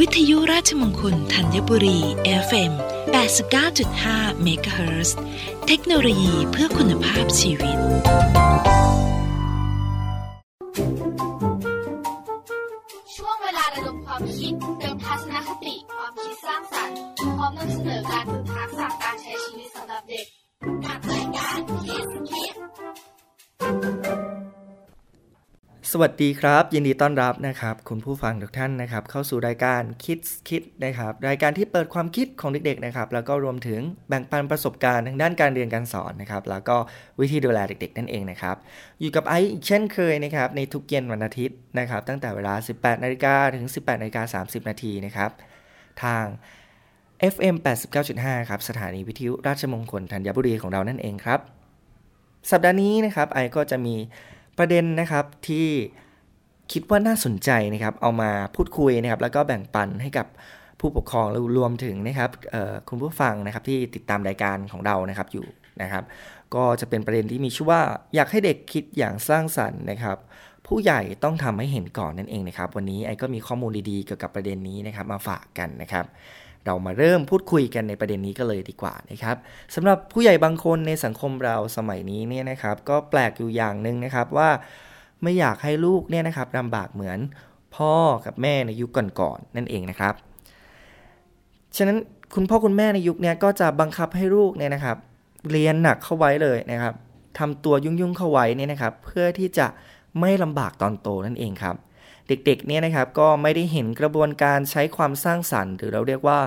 วิทยุราชมงคลธัญบุรี FM 89.5เมกะเฮิรตซ์เทคโนโลยีเพื่อคุณภาพชีวิต สวัสดีครับ ยินดีต้อนรับนะครับ คุณผู้ฟังทุกท่านนะครับ เข้าสู่รายการคิดคิดนะครับ รายการที่เปิดความคิดของเด็กๆนะครับ แล้วก็รวมถึงแบ่งปันประสบการณ์ทางด้านการเรียนการสอนนะครับ แล้วก็วิธีดูแลเด็กๆ นั่นเองนะครับ อยู่กับไอซ์อีกเช่นเคยนะครับ ในทุกเย็นวันอาทิตย์นะครับ ตั้งแต่เวลา 18นาฬิกาถึง 18นาฬิกา30 นาทีนะครับ ทาง FM 89.5 ครับ สถานีวิทยุราชมงคลธัญบุรีของเรานั่นเองครับ สัปดาห์นี้นะครับไอก็จะมี ประเด็นนะครับที่คิดว่าน่าสนใจนะครับเอามาพูดคุยนะครับ แล้วก็แบ่งปันให้กับผู้ปกครองแล้วรวมถึงนะครับคุณผู้ฟังนะครับที่ติดตามรายการของเรานะครับอยู่นะครับ ก็จะเป็นประเด็นที่มีชื่อว่าอยากให้เด็กคิดอย่างสร้างสรรค์นะครับ ผู้ใหญ่ต้องทำให้เห็นก่อนนั่นเองนะครับ วันนี้ไอ้ก็มีข้อมูลดีๆเกี่ยวกับประเด็นนี้นะครับ มาฝากกันนะครับ เรามาเริ่มพูดคุยกันในประเด็นนี้ก็เลยดีกว่านะครับสำหรับผู้ใหญ่บางคนในสังคมเราสมัยนี้เนี่ยนะครับก็แปลกอยู่อย่างหนึ่งนะครับว่า ไม่อยากให้ลูกเนี่ยนะครับลำบากเหมือนพ่อกับแม่ในยุคก่อนๆนั่นเองนะครับฉะนั้นคุณพ่อคุณแม่ในยุคนี้ก็จะบังคับให้ลูกเนี่ยนะครับ เรียนหนักเข้าไว้เลยนะครับทำตัวยุ่งๆเข้าไว้เนี่ยนะครับ เพื่อที่จะไม่ลำบากตอนโตนั่นเองครับ เด็กๆเนี่ยนะครับก็ไม่ได้เห็นกระบวนการใช้ความสร้างสรรค์ หรือเราเรียกว่า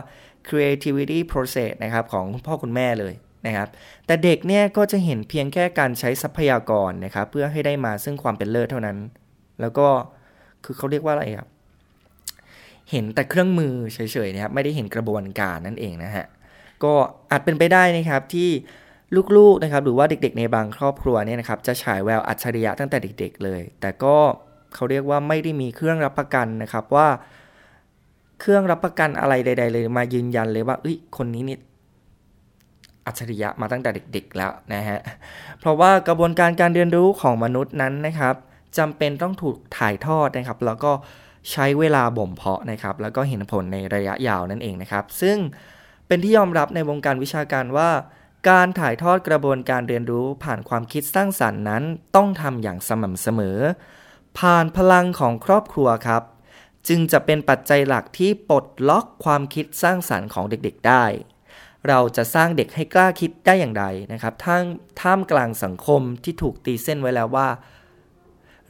creativity process นะครับของคุณพ่อคุณแม่เลยนะครับแต่เด็กเนี่ยก็จะเห็นเพียงแค่การใช้ทรัพยากรนะครับเพื่อให้ได้มาซึ่งความเป็นเลิศเท่านั้น แล้วก็คือเขาเรียกว่าอะไรครับเห็นแต่เครื่องมือเฉยๆนะครับไม่ได้เห็นกระบวนการนั่นเองนะฮะก็อาจเป็นไปได้นะครับที่ลูกๆนะครับหรือว่าเด็กๆในบางครอบครัวเนี่ยนะครับจะฉายแววอัจฉริยะตั้งแต่เด็ก ๆ เลย แต่ก็ เขาเรียกว่าไม่ได้มีเครื่องรับประกันนะครับว่า เครื่องรับประกันอะไรใด ๆ เลยมายืนยันเลยว่าเอ้ยคนนี้นี่อัจฉริยะมาตั้งแต่เด็ก ๆ แล้วนะฮะ เพราะว่ากระบวนการการเรียนรู้ของมนุษย์นั้นนะครับจำเป็นต้องถูกถ่ายทอดนะครับ แล้วก็ใช้เวลาบ่มเพาะนะครับ แล้วก็เห็นผลในระยะยาวนั่นเองนะครับ ซึ่งเป็นที่ยอมรับในวงการวิชาการว่า การถ่ายทอดกระบวนการเรียนรู้ผ่านความคิดสร้างสรรค์นั้น ต้องทำอย่างสม่ำเสมอ ผ่านพลังของครอบครัวครับ จึงจะเป็นปัจจัยหลักที่ปลดล็อกความคิดสร้างสรรค์ของเด็กๆได้ เราจะสร้างเด็กให้กล้าคิดได้อย่างไรนะครับท่ามท่ามกลางสังคมที่ถูกตีเส้นไว้แล้วว่า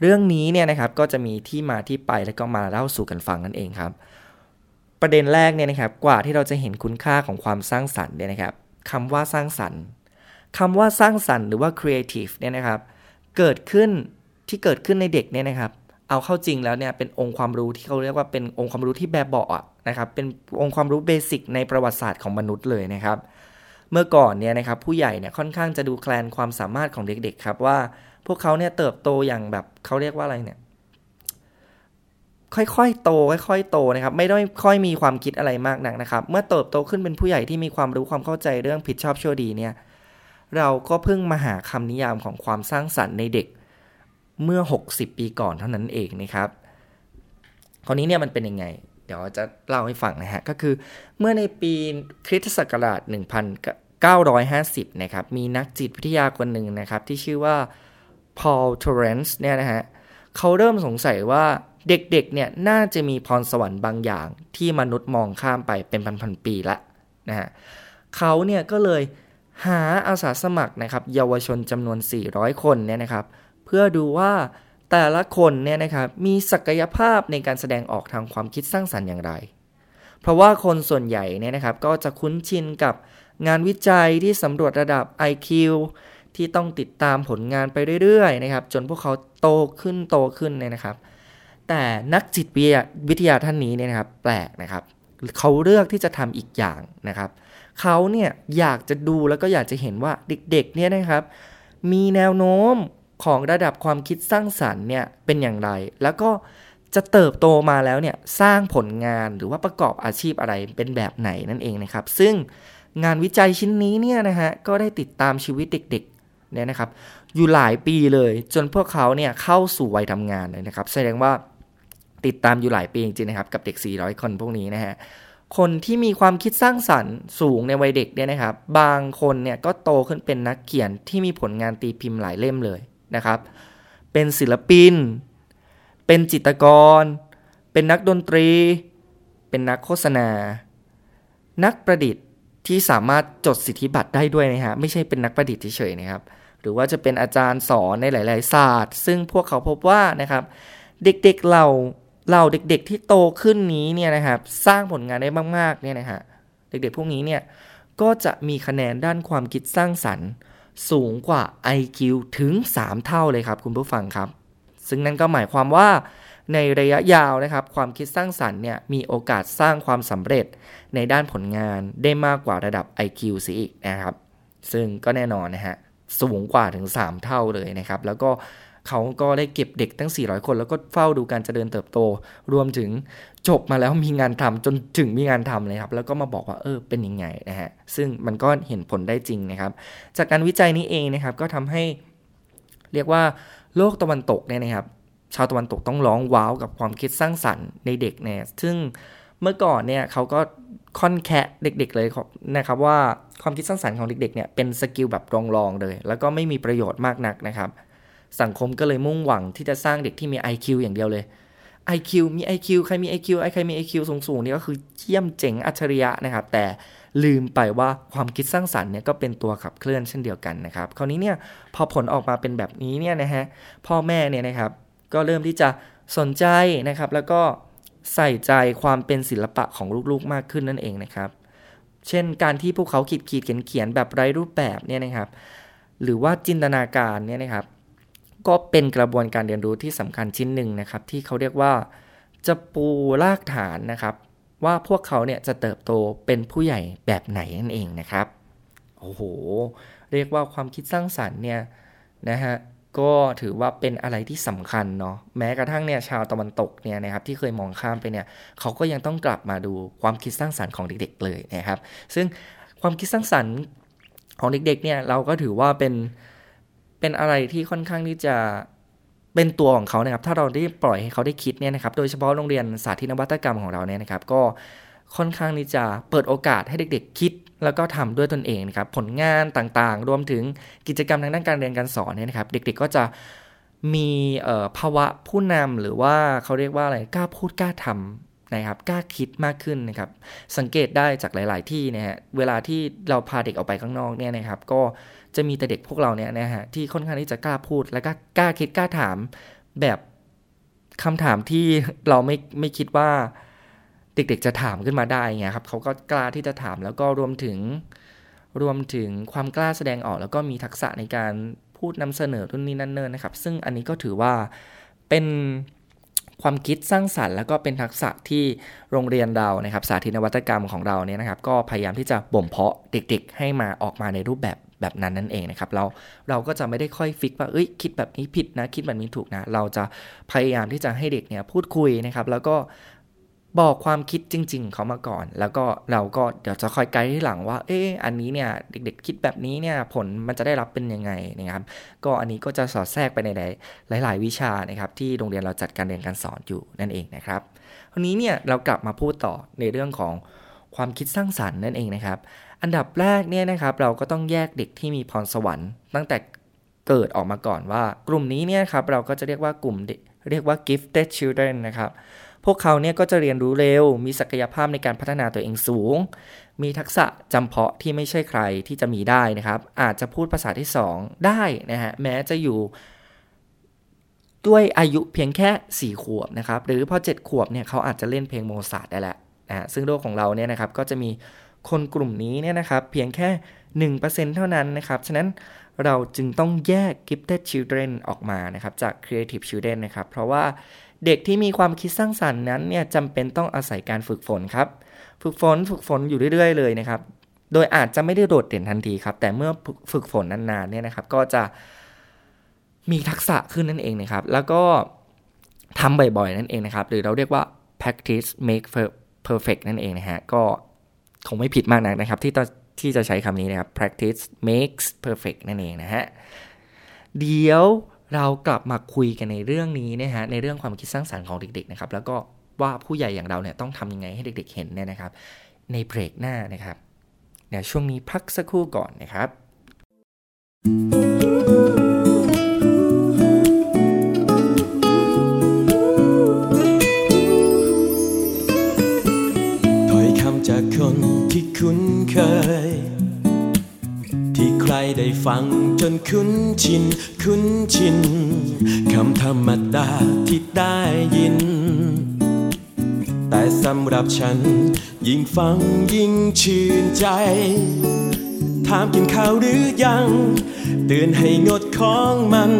เรื่องนี้เนี่ยนะครับก็จะมีที่มาที่ไปแล้วก็มาเล่าสู่กันฟังนั่นเองครับ ประเด็นแรกเนี่ยนะครับกว่าที่เราจะเห็นคุณค่าของความสร้างสรรค์เนี่ยนะครับคำว่าสร้างสรรค์คำว่าสร้างสรรค์หรือว่า creative เนี่ยนะครับ เกิดขึ้น ที่เกิดขึ้นในเด็กเนี่ยนะครับ เอาเข้าจริงแล้วเนี่ยเป็นองค์ความรู้ที่เขาเรียกว่าเป็นองค์ความรู้ที่แบบเบาะนะครับเป็นองค์ความรู้เบสิกในประวัติศาสตร์ของมนุษย์เลยนะครับ เมื่อก่อนเนี่ยนะครับผู้ใหญ่เนี่ยค่อนข้างจะดูแคลนความสามารถของเด็กๆครับว่า พวกเขาเนี่ยเติบโตอย่างแบบเขาเรียกว่าอะไรเนี่ยค่อยๆ โต ค่อยๆ โตนะครับ ไม่ได้ค่อยมีความคิดอะไรมากนักนะครับ เมื่อเติบโตขึ้นเป็นผู้ใหญ่ที่มีความรู้ความเข้าใจเรื่องผิดชอบชั่วดีเนี่ย เราก็เพิ่งมาหาคำนิยามของความสร้างสรรค์ในเด็ก เมื่อ 60 ปีก่อนเท่านั้นเองนะครับคราวนี้เนี่ยมันเป็นยังไง เดี๋ยวจะเล่าให้ฟังนะฮะ ก็คือเมื่อในปีคริสตศักราช 1950 นะครับ มีนักจิตวิทยาคนหนึ่งนะครับ ที่ชื่อว่า Paul Torrance เนี่ยนะฮะเขาเริ่มสงสัยว่าเด็กๆเนี่ยน่าจะมีพรสวรรค์บางอย่าง ที่มนุษย์มองข้ามไปเป็นพันๆปีละนะฮะเขาเนี่ยก็เลยหาอาสาสมัครนะครับเยาวชนจำนวน 400 คนเนี่ยนะครับ เพื่อดูว่าแต่ละคนเนี่ยนะครับมีศักยภาพในการแสดงออกทางความคิดสร้างสรรค์อย่างไร เพราะว่าคนส่วนใหญ่เนี่ยนะครับก็จะคุ้นชินกับงานวิจัยที่สำรวจระดับ IQ ที่ต้องติดตามผลงานไปเรื่อยๆนะครับจนพวกเขาโตขึ้นโตขึ้นเนี่ยนะครับ แต่นักจิตวิทยาวิทยาท่านนี้เนี่ยนะครับแปลกนะครับเขาเลือกที่จะทำอีกอย่างนะครับเขาเนี่ยอยากจะดูแล้วก็อยากจะเห็นว่าเด็กๆเนี่ยนะครับมีแนวโน้ม ของระดับความคิดสร้างสรรค์เนี่ยเป็นอย่างไร แล้วก็จะเติบโตมาแล้วเนี่ยสร้างผลงานหรือว่าประกอบอาชีพอะไรเป็นแบบไหนนั่นเองนะครับ ซึ่งงานวิจัยชิ้นนี้เนี่ยนะฮะก็ได้ติดตามชีวิตเด็กๆเนี่ยนะครับ อยู่หลายปีเลยจนพวกเขาเนี่ยเข้าสู่วัยทำงานเลยนะครับ แสดงว่าติดตามอยู่หลายปีจริงๆนะครับ กับเด็ก 400 คนพวกนี้นะฮะคนที่มีความคิดสร้างสรรค์สูงในวัยเด็กเนี่ยนะครับ บางคนเนี่ยก็โตขึ้นเป็นนักเขียนที่มีผลงานตีพิมพ์หลายเล่มเลย นะครับ เป็นศิลปิน เป็นจิตรกร เป็นนักดนตรี เป็นนักโฆษณา นักประดิษฐ์ที่สามารถจดสิทธิบัตรได้ด้วยนะฮะ ไม่ใช่เป็นนักประดิษฐ์เฉยๆนะครับ หรือว่าจะเป็นอาจารย์สอนในหลาย ๆ ศาสตร์ ซึ่งพวกเขาพบว่านะครับ เด็กๆเราเราเด็กๆที่โตขึ้นนี้เนี่ยนะครับ สร้างผลงานได้มากๆเนี่ยนะฮะ เด็กๆพวกนี้เนี่ยก็จะมีคะแนนด้านความคิดสร้างสรรค์ สูงกว่า IQ ถึง 3 เท่าเลยครับคุณผู้ฟังครับ ซึ่งนั่นก็หมายความว่าในระยะยาวนะครับ ความคิดสร้างสรรค์เนี่ยมีโอกาสสร้างความสำเร็จในด้านผลงานได้มากกว่าระดับ IQ สิอีกนะครับ ซึ่งก็แน่นอนนะฮะสูงกว่าถึง 3 เท่าเลยนะครับ แล้วก็ เขาก็ได้เก็บเด็กตั้ง 400 คน แล้วก็เฝ้าดูการเจริญเติบโต รวมถึงจบมาแล้วมีงานทำจนถึงมีงานทำเลยครับ แล้วก็มาบอกว่าเออเป็นยังไงนะฮะ ซึ่งมันก็เห็นผลได้จริงนะครับ จากการวิจัยนี้เองนะครับก็ทำให้เรียกว่าโลกตะวันตกเนี่ยนะครับ ชาวตะวันตกต้องร้องว้าวกับความคิดสร้างสรรค์ในเด็กเนี่ยซึ่งเมื่อก่อนเนี่ยเขาก็ค่อนแคะเด็กๆเลยนะครับว่าความคิดสร้างสรรค์ของเด็กๆเนี่ยเป็นสกิลแบบรองๆเลย แล้วก็ไม่มีประโยชน์มากนักนะครับ สังคมก็เลยมุ่งหวังที่จะสร้างเด็กที่มี IQ อย่างเดียวเลย IQ มี IQ ใครมี IQ ไอใครมี IQ สูงๆนี่ก็คือเยี่ยมเจ๋งอัจฉริยะนะครับ แต่ลืมไปว่าความคิดสร้างสรรค์เนี่ยก็เป็นตัวขับเคลื่อนเช่นเดียวกันนะครับ คราวนี้เนี่ยพอผลออกมาเป็นแบบนี้เนี่ยนะฮะพ่อแม่เนี่ยนะครับ ก็เริ่มที่จะสนใจนะครับ แล้วก็ใส่ใจความเป็นศิลปะของลูกๆมากขึ้นนั่นเองนะครับ เช่นการที่พวกเขาขีดขีดเขียนเขียนแบบไร้รูปแบบเนี่ยนะครับ หรือว่าจินตนาการเนี่ยนะครับ ก็เป็นกระบวนการเรียนรู้ที่สำคัญชิ้นหนึ่งนะครับ ที่เขาเรียกว่าจะปูรากฐานนะครับ ว่าพวกเขาเนี่ยจะเติบโตเป็นผู้ใหญ่แบบไหนนั่นเองนะครับโอ้โห เรียกว่าความคิดสร้างสรรค์เนี่ยนะฮะก็ถือว่าเป็นอะไรที่สำคัญเนาะแม้กระทั่งเนี่ยชาวตะวันตกเนี่ยนะครับที่เคยมองข้ามไปเนี่ยเขาก็ยังต้องกลับมาดูความคิดสร้างสรรค์ของเด็กๆเลยนะครับ ซึ่งความคิดสร้างสรรค์ของเด็กๆเนี่ยเราก็ถือว่าเป็น เป็นอะไรที่ค่อนข้างที่จะเป็นตัวของเขานะครับ ถ้าเราได้ปล่อยให้เขาได้คิดเนี่ยนะครับ โดยเฉพาะโรงเรียนสาธิตนวัตกรรมของเราเนี่ยนะครับ ก็ค่อนข้างที่จะเปิดโอกาสให้เด็ก ๆ คิด แล้วก็ทำด้วยตนเองนะครับ ผลงานต่างๆ รวมถึงกิจกรรมทางด้านการเรียนการสอนเนี่ยนะครับ เด็ก ๆ ก็จะมีภาวะผู้นำหรือว่าเขาเรียกว่าอะไรกล้าพูดกล้าทำนะครับกล้าคิดมากขึ้นนะครับ สังเกตได้จากหลาย ๆ ที่นะฮะเวลาที่เราพาเด็กออกไปข้างนอกเนี่ยนะครับ ก็ จะมีแต่เด็กพวกเราเนี่ยนะฮะที่ค่อนข้างที่จะกล้าพูดและก็กล้าคิดกล้าถามแบบคำถามที่เราไม่ไม่คิดว่าเด็กๆจะถามขึ้นมาได้ไงครับเขาก็กล้าที่จะถามแล้วก็รวมถึงรวมถึงความกล้าแสดงออก แล้วก็มีทักษะในการพูดนำเสนอรุ่นนี้นั่นเนินนะครับ ซึ่งอันนี้ก็ถือว่าเป็นความคิดสร้างสรรค์แล้วก็เป็นทักษะที่โรงเรียนเรานะครับ สาธิตนวัตกรรมของเราเนี่ยนะครับ ก็พยายามที่จะบ่มเพาะเด็ก ๆ ให้มาออกมาในรูปแบบ แบบนั้นนั่นเองนะครับเราเราก็จะไม่ได้ค่อยฟิกว่าเอ้ยคิดแบบนี้ผิดนะคิดแบบนี้ถูกนะเราจะพยายามที่จะให้เด็กเนี่ยพูดคุยนะครับ แล้วก็บอกความคิดจริง ๆ เขามาก่อน แล้วก็เราก็เดี๋ยวจะคอยไกด์ที่หลังว่า เอออันนี้เนี่ยเด็ก ๆ คิดแบบนี้เนี่ยผลมันจะได้รับเป็นยังไงนะครับ ก็อันนี้ก็จะสอดแทรกไปในหลาย ๆ วิชานะครับ ที่โรงเรียนเราจัดการเรียนการสอนอยู่นั่นเองนะครับทีนี้เนี่ยเรากลับมาพูดต่อในเรื่องของความคิดสร้างสรรค์นั่นเองนะครับ อันดับแรกเนี่ยนะครับเราก็ต้องแยกเด็กที่มีพรสวรรค์ ตั้งแต่เกิดออกมาก่อนว่า กลุ่มนี้เนี่ยครับเราก็จะเรียกว่ากลุ่มเรียกว่า gifted children นะครับพวกเขาเนี่ยก็จะเรียนรู้เร็ว มีศักยภาพในการพัฒนาตัวเองสูง มีทักษะจำเพาะที่ไม่ใช่ใครที่จะมีได้นะครับ อาจจะพูดภาษาที่ 2 ได้นะฮะแม้จะอยู่ด้วยอายุเพียงแค่ 4 ขวบนะครับ หรือพอ 7 ขวบเนี่ยเขาอาจจะเล่นเพลงโมซาร์ทได้แล้วนะซึ่งโลกของเราเนี่ยนะครับก็จะมี คนกลุ่มนี้เนี่ยนะครับเพียงแค่ 1%เท่านั้นนะครับ ฉะนั้นเราจึงต้องแยก gifted children ออกมานะครับจาก creative children นะครับ เพราะว่าเด็กที่มีความคิดสร้างสรรค์นั้นเนี่ยจำเป็นต้องอาศัยการฝึกฝนครับ ฝึกฝนฝึกฝนอยู่เรื่อยๆเลยนะครับ โดยอาจจะไม่ได้โดดเด่นทันทีครับ แต่เมื่อฝึกฝนนานๆเนี่ยนะครับ ก็จะมีทักษะขึ้นนั่นเองนะครับ แล้วก็ทำบ่อยๆนั่นเองนะครับ หรือเราเรียกว่า practice make perfect นั่นเองนะฮะ ก็ คงไม่ผิดมากนักนะครับ ที่ที่จะใช้คำนี้นะครับ practice makes perfect นั่นเองนะฮะ เดี๋ยวเรากลับมาคุยกันในเรื่องนี้นะฮะในเรื่องความคิดสร้างสรรค์ของเด็กๆนะครับ แล้วก็ว่าผู้ใหญ่อย่างเราเนี่ยต้องทำยังไงให้เด็กๆเห็นเนี่ยนะครับ ในเบรกหน้านะครับเดี๋ยวช่วงนี้พักสักครู่ก่อนนะครับถ้ ได้ฟังจนคุ้นชิน คุ้นชินคำธรรมดาที่ได้ยิน แต่สำหรับฉัน ยิ่งฟังยิ่งชื่นใจ ถามกินข้าวหรือยัง เตือนให้งดของมัน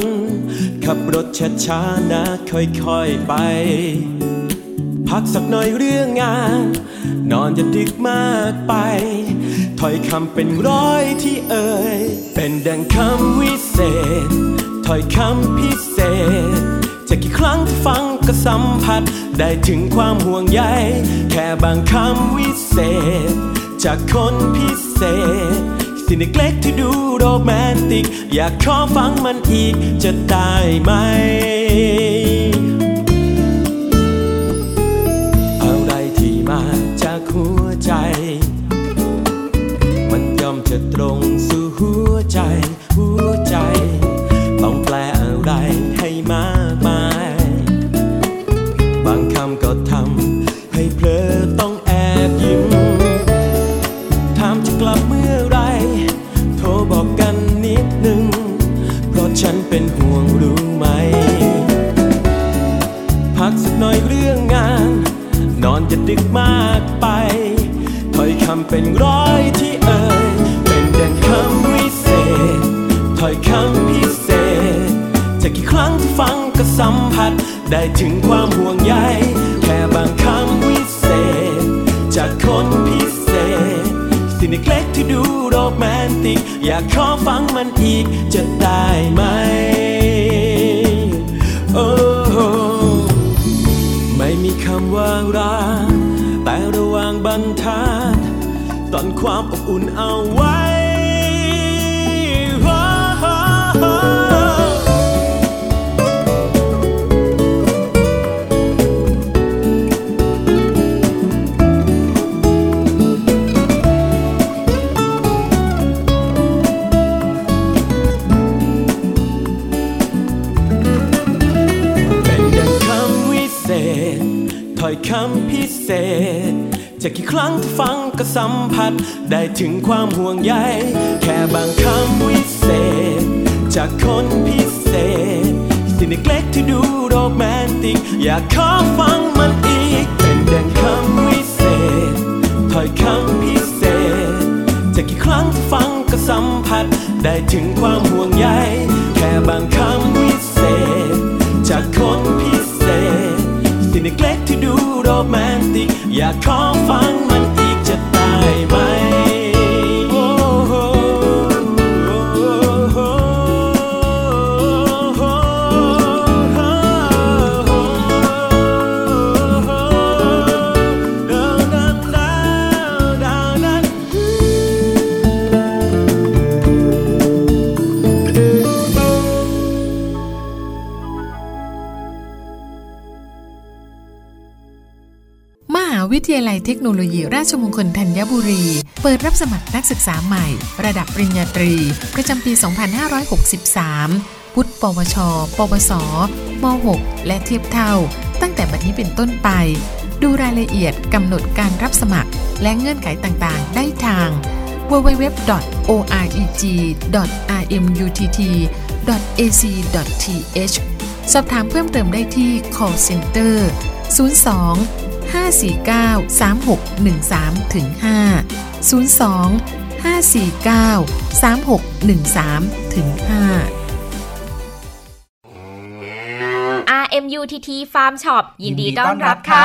ขับรถช้าๆนะค่อยๆไป พักสักหน่อยเรื่องงาน นอนอย่าดึกมากไป ถอยคำเป็นร้อยที่เอ่ย เป็นดังคำวิเศษ ถอยคำพิเศษ จะกี่ครั้งฟังก็สัมผัส ได้ถึงความห่วงใย แค่บางคำวิเศษ จากคนพิเศษ สิ่งเล็กๆที่ดูโรแมนติก อยากขอฟังมันอีกจะได้ไหม หัวใจ มันย่อมจะตรงสู่หัวใจ หัวใจ ต้องแปลอะไรให้มากมาย บางคำก็ทำให้เพลอต้องแอบยิ้มถามจะกลับเมื่อไร โทรบอกกันนิดนึง เพราะฉันเป็น ดึกมากไปถ้อยคำเป็นร้อยที่เอ่ย เป็นดังคำวิเศษถ้อยคำพิเศษจะกี่ครั้งที่ฟังก็สัมผัส ได้ถึงความห่วงใยแค่บางคำวิเศษ จากคนพิเศษ สิ่งเล็กๆที่ดูโรแมนติก อยากขอฟังมันอีกจะได้ไหมโอ้ไม่มีคำว่ารัก หว่านตอนความอบอุ่นเอาไว้ สัมผัสได้ถึงความห่วงใย แค่บางคำวิเศษ จากคนพิเศษ สิ่งเล็กๆที่ดูโรแมนติก อยากขอฟังมันอีก เป็นดังคำวิเศษ ถ้อยคำพิเศษจะกี่ครั้งที่ฟังก็สัมผัส ได้ถึงความห่วงใย แค่บางคำวิเศษ จากคนพิเศษ สิ่งเล็กๆที่ดูโรแมนติก อยากขอฟังมัน ลัยเทคโนโลยีราชมงคลธัญบุรี เปิดรับสมัครนักศึกษาใหม่ ระดับปริญญาตรี ประจำปี 2563 พุทธปวช ปวส ม .6 และเทียบเท่า ตั้งแต่บัดนี้เป็นต้นไป ดูรายละเอียดกำหนดการรับสมัคร และเงื่อนไขต่างๆ ได้ทาง www.oreg.rmutt.ac.th สอบถามเพิ่มเติมได้ที่ call center 02 549 3613ถึง5 02 549 3613ถึง5 RMUTT Farm Shop ยินดีต้อนรับค่ะ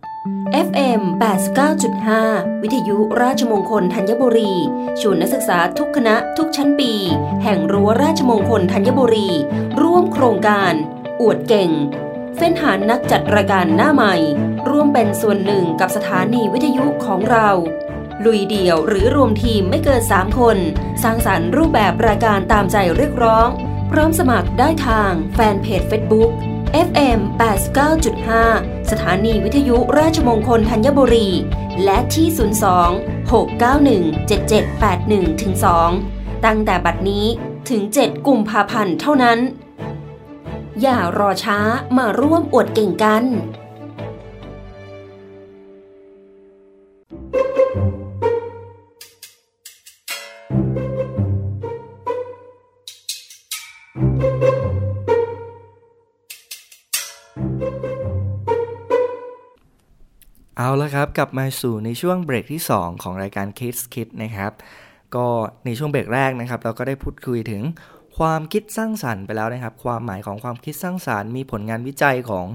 FM 89.5 วิทยุราชมงคลธัญบุรี ชวนนักศึกษาทุกคณะทุกชั้นปี แห่งรั้วราชมงคลธัญบุรี ร่วมโครงการ อวดเก่ง เฟ้นหานักจัดรายการหน้าใหม่ ร่วมเป็นส่วนหนึ่งกับสถานีวิทยุของเรา ลุยเดี่ยวหรือรวมทีมไม่เกิน 3 คน สร้างสรรค์รูปแบบรายการตามใจเรียกร้อง พร้อมสมัครได้ทางแฟนเพจ Facebook FM 89.5 สถานีวิทยุราชมงคลธัญบุรี และที่ 02 691 7781ถึง2ตั้งแต่บัดนี้ถึง 7 กุมภาพันธ์เท่านั้น อย่ารอช้ามาร่วมอวดเก่งกัน เอาละครับ กลับมาสู่ในช่วงเบรกที่ 2 ของรายการ Kids Kid นะครับ ก็ในช่วงเบรกแรกนะครับ เราก็ได้พูดคุยถึงความคิดสร้างสรรค์ไปแล้วนะครับ ความหมายของความคิดสร้างสรรค์มีผลงานวิจัยของ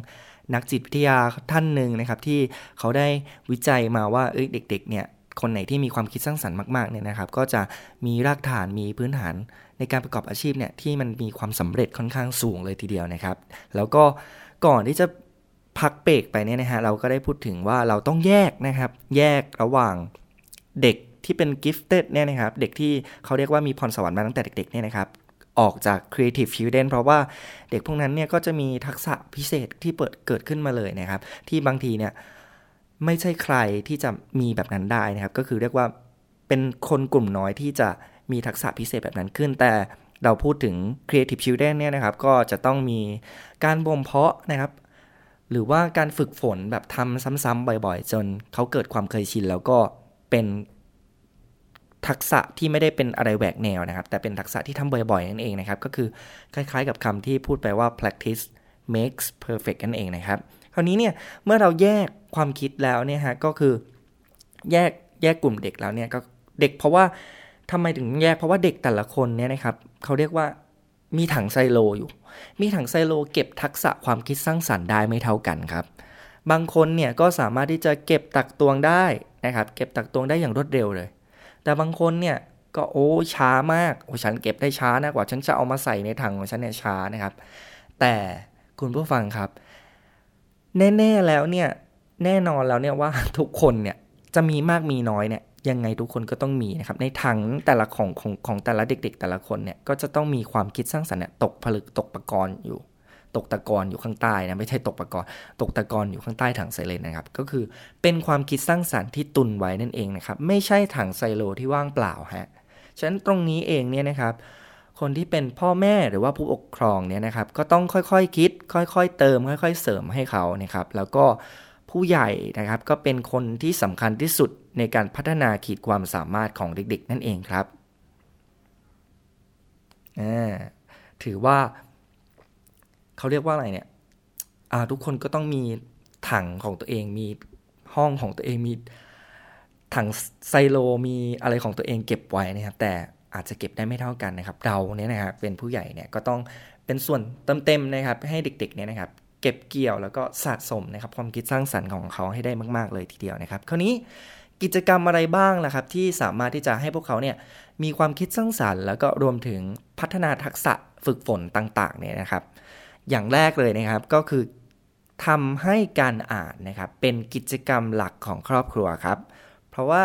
นักจิตวิทยาท่านหนึ่งนะครับ ที่เขาได้วิจัยมาว่าเอ้ยเด็ก ๆ เนี่ยคนไหนที่มีความคิดสร้างสรรค์มากๆเนี่ยนะครับ ก็จะมีรากฐานมีพื้นฐานในการประกอบอาชีพเนี่ยที่มันมีความสำเร็จค่อนข้างสูงเลยทีเดียวนะครับ แล้วก็ก่อนที่จะ พักเบรกไปเนี่ยนะฮะเราก็ได้พูดถึงว่าเราต้องแยกนะครับ แยกระหว่างเด็กที่เป็น gifted เนี่ยนะครับ เด็กที่เขาเรียกว่ามีพรสวรรค์มาตั้งแต่เด็กๆเนี่ยนะครับ ออกจาก creative student เพราะว่าเด็กพวกนั้นเนี่ยก็จะมีทักษะพิเศษที่เปิดเกิดขึ้นมาเลยนะครับ ที่บางทีเนี่ยไม่ใช่ใครที่จะมีแบบนั้นได้นะครับ ก็คือเรียกว่าเป็นคนกลุ่มน้อยที่จะมีทักษะพิเศษแบบนั้นขึ้น แต่เราพูดถึง creative student เนี่ยนะครับ ก็จะต้องมีการบ่มเพาะนะครับ หรือว่าการฝึกฝนแบบทำซ้ำๆบ่อยๆ จนเขาเกิดความเคยชิน แล้วก็เป็นทักษะที่ไม่ได้เป็นอะไรแหวกแนวนะครับ แต่เป็นทักษะที่ทำบ่อยๆนั่นเองนะครับ ก็คือคล้ายๆกับคำที่พูดไปว่า practice makes perfect นั่นเองนะครับ คราวนี้เนี่ยเมื่อเราแยกความคิดแล้วเนี่ยฮะก็คือแยกแยกกลุ่มเด็กแล้วเนี่ยก็เด็กเพราะว่าทำไมถึงแยกเพราะว่าเด็กแต่ละคนเนี่ยนะครับเขาเรียกว่า มีถังไซโลอยู่ มีถังไซโลเก็บทักษะความคิดสร้างสรรค์ได้ไม่เท่ากันครับ บางคนเนี่ยก็สามารถที่จะเก็บตักตวงได้นะครับ เก็บตักตวงได้อย่างรวดเร็วเลย แต่บางคนเนี่ยก็โอ้ช้ามาก โอ้ฉันเก็บได้ช้านะกว่าฉันจะเอามาใส่ในถังของฉันเนี่ยช้านะครับ แต่คุณผู้ฟังครับ แน่ๆแล้วเนี่ยแน่นอนแล้วเนี่ยว่าทุกคนเนี่ยจะมีมากมีน้อยเนี่ย ยังไงทุกคนก็ต้องมีนะครับ ในถังแต่ละของของของแต่ละเด็ก ๆ แต่ละคนเนี่ยก็จะต้องมีความคิดสร้างสรรค์เนี่ยตกผลึกตกตะกอนอยู่ ตกตะกอนอยู่ข้างใต้นะไม่ใช่ตกตะกอนตกตะกอนอยู่ข้างใต้ถังไซเลนนะครับ ก็คือเป็นความคิดสร้างสรรค์ที่ตุนไว้นั่นเองนะครับ ไม่ใช่ถังไซโลที่ว่างเปล่าฮะฉะนั้นตรงนี้เองเนี่ยนะครับคนที่เป็นพ่อแม่หรือว่าผู้ปกครองเนี่ยนะครับ ก็ต้องค่อยๆคคิด ค่อยๆ เติม ค่อย ๆ เสริมให้เขานะครับ แล้วก็ผู้ใหญ่นะครับก็เป็นคนที่สำคัญที่สุด ในการพัฒนาขีดความสามารถของเด็กๆ นั่นเองครับ ถือว่าเขาเรียกว่าอะไรเนี่ยทุกคนก็ต้องมีถังของตัวเอง มีห้องของตัวเอง มีถังไซโล มีอะไรของตัวเองเก็บไว้นะครับ แต่อาจจะเก็บได้ไม่เท่ากันนะครับ เราเนี่ยนะครับเป็นผู้ใหญ่เนี่ยก็ต้องเป็นส่วนเติมเต็มนะครับให้เด็กๆเนี่ยนะครับเก็บเกี่ยวแล้วก็สะสมนะครับความคิดสร้างสรรค์ของเขาให้ได้มาก ๆ เลยทีเดียวนะครับคราวนี้ กิจกรรมอะไรบ้างล่ะครับ ที่สามารถที่จะให้พวกเขาเนี่ยมีความคิดสร้างสรรค์ แล้วก็รวมถึงพัฒนาทักษะฝึกฝนต่างๆเนี่ยนะครับ อย่างแรกเลยนะครับก็คือทำให้การอ่านนะครับเป็นกิจกรรมหลักของครอบครัวครับ เพราะว่า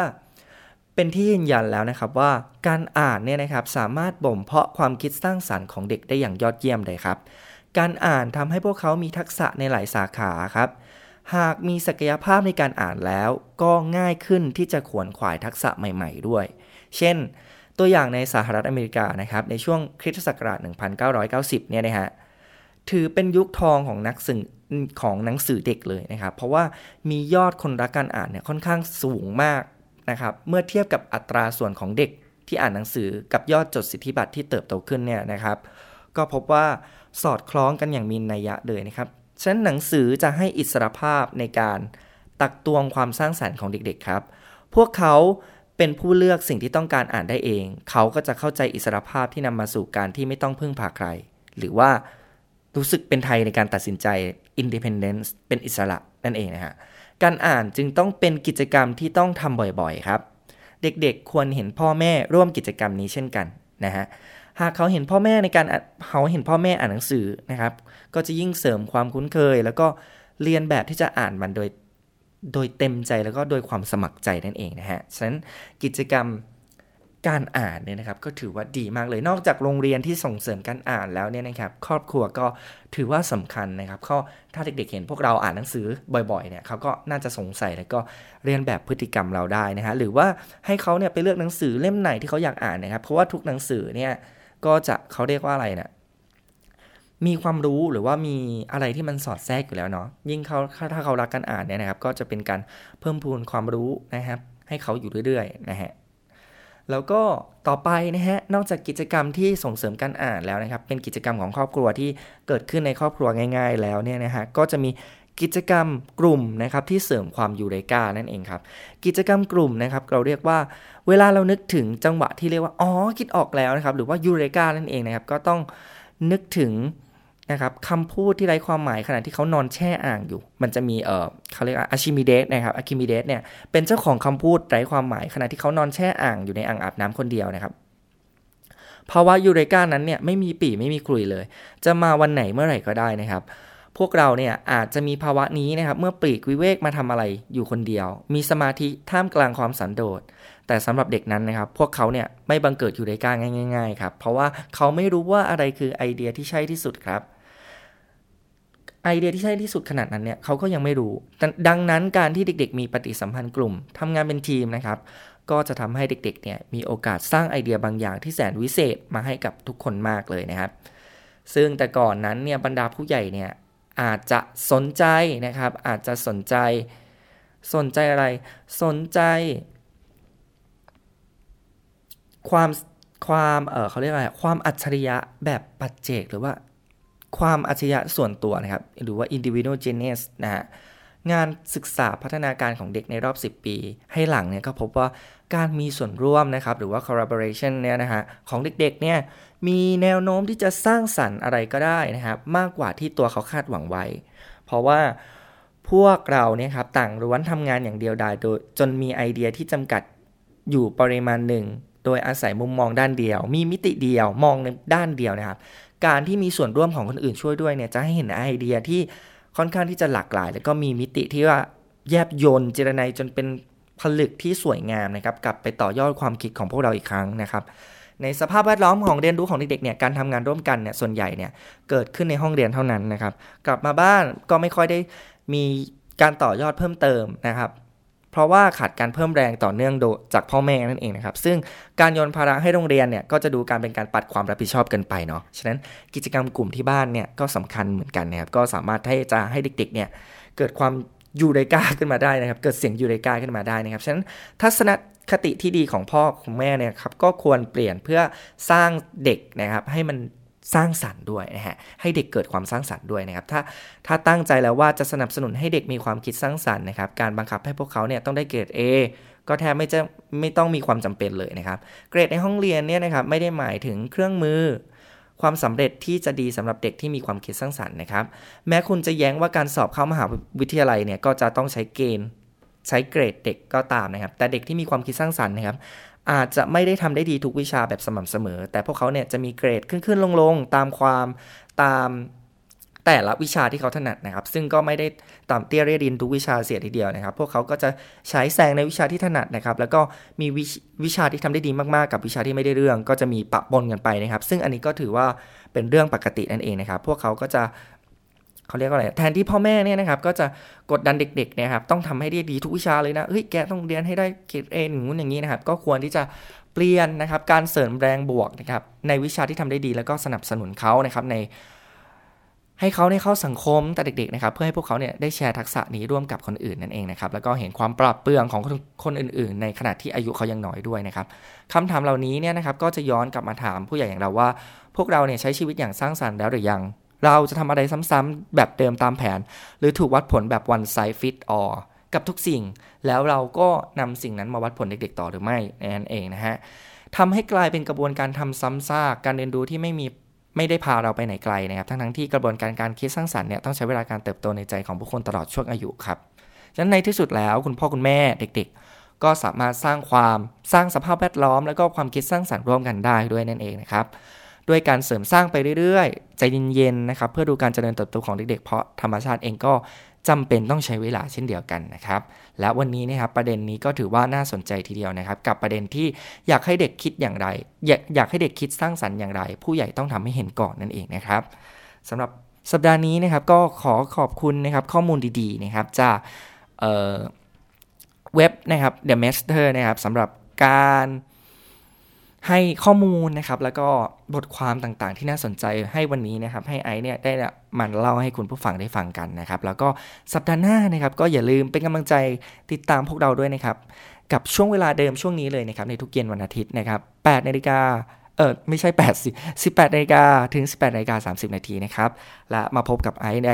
เป็นที่ยืนยันแล้วนะครับว่าการอ่านเนี่ยนะครับสามารถบ่มเพาะความคิดสร้างสรรค์ของเด็กได้อย่างยอดเยี่ยมเลยครับ การอ่านทำให้พวกเขามีทักษะในหลายสาขาครับ หากมีศักยภาพในการอ่านแล้ว ก็ง่ายขึ้นที่จะขวนขวายทักษะใหม่ ๆ ด้วย เช่น ตัวอย่างในสหรัฐอเมริกานะครับในช่วงคริสตศักราช 1990 เนี่ยนะฮะถือเป็นยุคทองของนักสื่อของหนังสือเด็กเลยนะครับ เพราะว่ามียอดคนรักการอ่านเนี่ยค่อนข้างสูงมากนะครับเมื่อเทียบกับอัตราส่วนของเด็กที่อ่านหนังสือกับยอดจดสิทธิบัตรที่เติบโตขึ้นเนี่ยนะครับ ก็พบว่าสอดคล้องกันอย่างมีนัยยะเลยนะครับ ฉะนั้นหนังสือจะให้อิสรภาพในการตักตวงความสร้างสารรค์ของเด็กๆครับ พวกเขาเป็นผู้เลือกสิ่งที่ต้องการอ่านได้เอง เขาก็จะเข้าใจอิสรภาพที่นำมาสู่การที่ไม่ต้องพึ่งพาใคร หรือว่ารู้สึกเป็นไทยในการตัดสินใจ independence เป็นอิสระนั่นเองนะฮะ การอ่านจึงต้องเป็นกิจกรรมที่ต้องทำบ่อยๆครับ เด็กๆควรเห็นพ่อแม่ร่วมกิจกรรมนี้เช่นกันนะฮะ หากเขาเห็นพ่อแม่ในการเขาเห็นพ่อแม่อ่านหนังสือนะครับ ก็จะยิ่งเสริมความคุ้นเคย แล้วก็เรียนแบบที่จะอ่านมันโดยโดยเต็มใจแล้วก็โดยความสมัครใจนั่นเองนะฮะฉะนั้นกิจกรรมการอ่านเนี่ยนะครับก็ถือว่าดีมากเลยนอกจากโรงเรียนที่ส่งเสริมการอ่านแล้วเนี่ยนะครับครอบครัวก็ถือว่าสำคัญนะครับข้อถ้าเด็กๆเห็นพวกเราอ่านหนังสือบ่อยๆเนี่ยเขาก็น่าจะสงสัยแล้วก็เรียนแบบพฤติกรรมเราได้นะฮะหรือว่าให้เขาเนี่ยไปเลือกหนังสือเล่มไหนที่เขาอยากอ่านนะครับเพราะว่าทุกหนังสือเนี่ย ก็จะเขาเรียกว่าอะไรนะมีความรู้หรือว่ามีอะไรที่มันสอดแทรกอยู่แล้วเนาะยิ่งเขาถ้าเขารักการอ่านเนี่ยนะครับ ก็จะเป็นการเพิ่มพูนความรู้นะครับ ให้เขาอยู่เรื่อยๆนะฮะแล้วก็ต่อไปนะฮะนอกจากกิจกรรมที่ส่งเสริมการอ่านแล้วนะครับ เป็นกิจกรรมของครอบครัวที่เกิดขึ้นในครอบครัวง่าย ๆ แล้วเนี่ยนะฮะก็จะมีกิจกรรมกลุ่มนะครับที่เสริมความยูเรกานั่นเองครับ กิจกรรมกลุ่มนะครับ เราเรียกว่า เวลาเรานึกถึงจังหวะที่เรียกว่า อ๋อ คิดออกแล้วนะครับ หรือว่ายูเรกานั่นเองนะครับ ก็ต้องนึกถึงนะครับคำพูดที่ไร้ความหมายขณะที่เขานอนแช่อ่างอยู่ มันจะมีเออเขาเรียกอาชิมิเดสนะครับอาชิมิเดสเนี่ยเป็นเจ้าของคำพูดไร้ความหมายขณะที่เขานอนแช่อ่างอยู่ในอ่างอาบน้ำคนเดียวนะครับภาวะยูเรกานั้นเนี่ยไม่มีปีไม่มีกลุยเลย จะมาวันไหนเมื่อไหร่ก็ได้นะครับ พวกเราเนี่ยอาจจะมีภาวะนี้นะครับเมื่อปลีกวิเวกมาทำอะไรอยู่คนเดียว มีสมาธิท่ามกลางความสันโดษ แต่สำหรับเด็กนั้นนะครับ พวกเขาเนี่ยไม่บังเกิดอยูเรกาง่ายๆครับเพราะว่าเขาไม่รู้ว่าอะไรคือไอเดียที่ใช่ที่สุดครับไอเดียที่ใช่ที่สุดขนาดนั้นเนี่ยเขาก็ยังไม่รู้ ดังนั้นการที่เด็กๆ มีปฏิสัมพันธ์กลุ่มทำงานเป็นทีมนะครับ ก็จะทำให้เด็กๆเนี่ยมีโอกาสสร้างไอเดียบางอย่างที่แสนวิเศษมาให้กับทุกคนมากเลยนะครับ ซึ่งแต่ก่อนนั้นเนี่ยบรรดาผู้ใหญ่เนี่ยอาจจะสนใจนะครับ อาจจะสนใจ สนใจอะไร สนใจ ความความเออเขาเรียกอะไรความอัจฉริยะแบบปัจเจกหรือว่าความอัจฉริยะส่วนตัวนะครับ หรือว่า individual genius นะฮะงานศึกษาพัฒนาการของเด็กในรอบ 10 ปี ให้หลังเนี่ยก็พบว่าการมีส่วนร่วมนะครับ หรือว่า collaboration เนี่ยนะฮะของเด็กๆเนี่ยมีแนวโน้มที่จะสร้างสรรค์อะไรก็ได้นะครับ มากกว่าที่ตัวเขาคาดหวังไว้ เพราะว่าพวกเราเนี่ยครับต่างล้วนทำงานอย่างเดียวดายโดยจนมีไอเดียที่จำกัดอยู่ปริมาณหนึ่ง โดยอาศัยมุมมองด้านเดียว มีมิติเดียวมองในด้านเดียวนะครับ การที่มีส่วนร่วมของคนอื่นช่วยด้วยเนี่ยจะให้เห็นไอเดียที่ค่อนข้างที่จะหลากหลาย แล้วก็มีมิติที่ว่าแยบยนต์เจรไนจนเป็นผลึกที่สวยงามนะครับกลับไปต่อยอดความคิดของพวกเราอีกครั้งนะครับในสภาพแวดล้อมของเรียนรู้ของเด็กๆเนี่ยการทำงานร่วมกันเนี่ยส่วนใหญ่เนี่ยเกิดขึ้นในห้องเรียนเท่านั้นนะครับ กลับมาบ้านก็ไม่ค่อยได้มีการต่อยอดเพิ่มเติมนะครับ เพราะว่าขาดการเพิ่มแรงต่อเนื่องโดจากพ่อแม่นั่นเองนะครับ ซึ่งการโยนภาระให้โรงเรียนเนี่ยก็จะดูการเป็นการปัดความรับผิดชอบกันไปเนาะ ฉะนั้นกิจกรรมกลุ่มที่บ้านเนี่ยก็สำคัญเหมือนกันนะครับ ก็สามารถให้จะให้เด็กๆเนี่ยเกิดความยูเรกาขึ้นมาได้นะครับ เกิดเสียงยูเรกาขึ้นมาได้นะครับ ฉะนั้นทัศนคติที่ดีของพ่อของแม่เนี่ยครับก็ควรเปลี่ยนเพื่อสร้างเด็กนะครับให้มัน สร้างสรรค์ด้วยนะฮะให้เด็กเกิดความสร้างสรรค์ด้วยนะครับถ้าถ้าตั้งใจแล้วว่าจะสนับสนุนให้เด็กมีความคิดสร้างสรรค์นะครับการบังคับให้พวกเขาเนี่ยต้องได้เกรด A ก็แทบไม่จะไม่ต้องมีความจำเป็นเลยนะครับ เกรดในห้องเรียนเนี่ยนะครับไม่ได้หมายถึงเครื่องมือ ความสำเร็จที่จะดีสำหรับเด็กที่มีความคิดสร้างสรรค์นะครับ แม้คุณจะแย้งว่าการสอบเข้ามหาวิทยาลัยเนี่ยก็จะต้องใช้เกณฑ์ใช้เกรดเด็กก็ตามนะครับ แต่เด็กที่มีความคิดสร้างสรรค์นะครับ อาจจะไม่ได้ทำได้ดีทุกวิชาแบบสม่ำเสมอ แต่พวกเขาเนี่ยจะมีเกรดขึ้นขึ้นลงลงตามความตามแต่ละวิชาที่เขาถนัดนะครับ ซึ่งก็ไม่ได้ต่ำเตี้ยเรียดินทุกวิชาเสียทีเดียวนะครับ พวกเขาก็จะใช้แซงในวิชาที่ถนัดนะครับ แล้วก็มีววิชาที่ทำได้ดีมากๆ กับวิชาที่ไม่ได้เรื่อง ก็จะมีปะปนกันไปนะครับ ซึ่งอันนี้ก็ถือว่าเป็นเรื่องปกตินั่นเองนะครับ พวกเขาก็จะ เขาเรียกว่าอะไร แทนที่พ่อแม่เนี่ยนะครับ ก็จะกดดันเด็กๆนะครับ ต้องทำให้ได้ดีทุกวิชาเลยนะ เฮ้ย แกต้องเรียนให้ได้เกรดเอหนึ่งอย่างนี้นะครับ ก็ควรที่จะเปลี่ยนนะครับ การเสริมแรงบวกนะครับ ในวิชาที่ทำได้ดีแล้วก็สนับสนุนเขานะครับใน ให้เขาได้เข้าสังคมแต่เด็กๆนะครับ เพื่อให้พวกเขาเนี่ยได้แชร์ทักษะนี้ร่วมกับคนอื่นนั่นเองนะครับ แล้วก็เห็นความปรับเปลืองของคนอื่น ๆ ในขณะที่อายุเขายังน้อยด้วยนะครับคำถามเหล่านี้เนี่ยนะครับ ก็จะย้อนกลับมาถามผู้ใหญ่อย่างเราว่า พวกเราเนี่ยใช้ชีวิตอย่างสร้างสรรค์แล้วหรือยัง เราจะทำอะไรซ้ำๆแบบเดิมตามแผน หรือถูกวัดผลแบบ one size fit all กับทุกสิ่ง แล้วเราก็นำสิ่งนั้นมาวัดผลเด็กๆต่อหรือไม่นั่นเองนะฮะทำให้กลายเป็นกระบวนการทำซ้ำซากการเรียนรู้ที่ไม่มีไม่ได้พาเราไปไหนไกลนะครับ ทั้งทั้งที่กระบวนการการคิดสร้างสรรค์เนี่ยต้องใช้เวลาการเติบโตในใจของผู้คนตลอดช่วงอายุครับฉะนั้นในที่สุดแล้วคุณพ่อคุณแม่เด็ก ๆ ก็สามารถสร้างความสร้างสภาพแวดล้อม แล้วก็ความคิดสร้างสรรค์ร่วมกันได้ด้วยนั่นเองนะครับ ด้วยการเสริมสร้างไปเรื่อยๆ ใจเย็นๆนะครับ เพื่อดูการเจริญเติบโตของเด็กๆ เพราะธรรมชาติเองก็จำเป็นต้องใช้เวลาเช่นเดียวกันนะครับ และวันนี้นะครับประเด็นนี้ก็ถือว่าน่าสนใจทีเดียวนะครับ กับประเด็นที่อยากให้เด็กคิดอย่างไร อยากอยากให้เด็กคิดสร้างสรรค์อย่างไร ผู้ใหญ่ต้องทำให้เห็นก่อนนั่นเองนะครับสำหรับสัปดาห์นี้นะครับก็ขอขอบคุณนะครับข้อมูลดีๆนะครับจากเเว็บนะครับ The Master นะครับสำหรับการ ให้ข้อมูลนะครับ แล้วก็บทความต่างๆ ที่น่าสนใจให้วันนี้นะครับ ให้ไอซ์เนี่ยได้มันเล่าให้คุณผู้ฟังได้ฟังกันนะครับ แล้วก็สัปดาห์หน้านะครับ ก็อย่าลืมเป็นกำลังใจติดตามพวกเราด้วยนะครับ กับช่วงเวลาเดิมช่วงนี้เลยนะครับ ในทุกเย็นวันอาทิตย์นะครับ8นาฬิกาเออไม่ใช่8สิ18นาฬิกาถึง 18นาฬิกา30 นาทีนะครับ และมาพบกับไอใน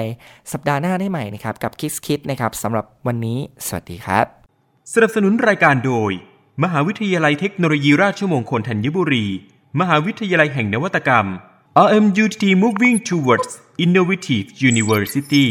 สัปดาห์หน้าได้ใหม่นะครับ กับคิสคิดนะครับสำหรับวันนี้ สวัสดีครับ สนับสนุนรายการโดย มหาวิทยาลัยเทคโนโลยีราชมงคลธัญบุรี มหาวิทยาลัยแห่งนวัตกรรม RMUTT Moving Towards Innovative University